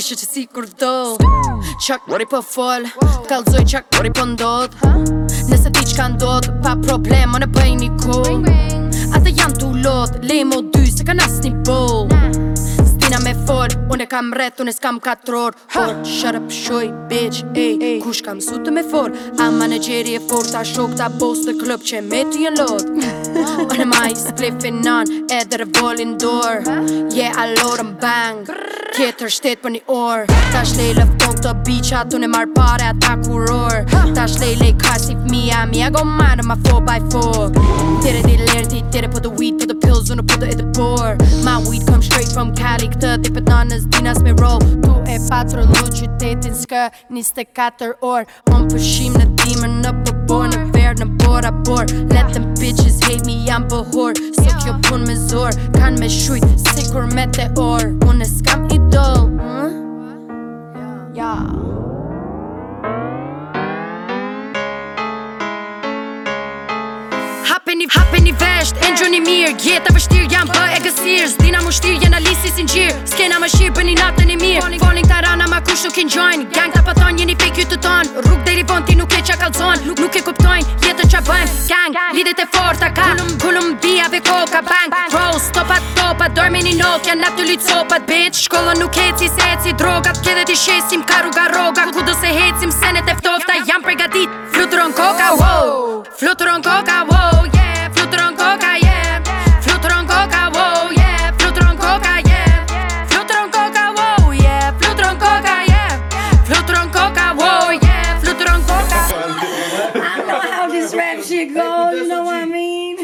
Të shë që si kur vdoll Qak mori po fol Kalzoj qak mori po ndod Nëse ti qka ndod Pa problemo po në bëj një ku Ate jam t'u Lej Lejmo dy se ka nas një bol Stina me fol Unë e kam rreth, unë e s'kam katror Por, shut up, shoj, bitch, ej Kush kam su të me for A manageri e for Ta shok, ta boss, të klub Qe me t'u jen lot Unë e ma i spliffin on Edhe revolin door Yeah, I load em bang Brrrr tjetër shtet për një orë Ta shlej lëfton të bicha, të në marrë pare ata kuror Ta shlej lej ka si fmija, mi a go manë ma 4x4 Tire di lerti, tire po të weed, po të pills, unë po të edhe por Ma weed come straight from Cali, këtë dipet në nës dinas me roll Tu e patro lu qytetin s'kë, njës të katër orë Unë pëshim në dimër, në përbor, në verë, në bora bor Let them bitches hate me, jam pëhor kjo pun me zor Kan me shujt, si kur me te or Unë e s'kam i do hapeni një vesht, e një mirë Gjeta vështirë jam për e gësirë Zdina më shtirë, jenë gjirë Skena më shirë bëni natën e mirë Falling, falling të rana ma kush nuk e njojnë Gang të apatonë, jeni fake ju të tonë Rrug deri rivon ti nuk e qa kalzonë Nuk e kuptojnë, jeni bëjmë gang Lidit e forta ka Kullum bia ve koka bank Pro, stopa topa, dorme një nokja Nap të lytë sopat, bitch Shkollën nuk heci se heci drogat Kjede ti shesim karu rruga roga Kudo se hecim senet eftofta Jam pregatit, fluturon koka Wow, fluturon koka type shit go. You know what I mean?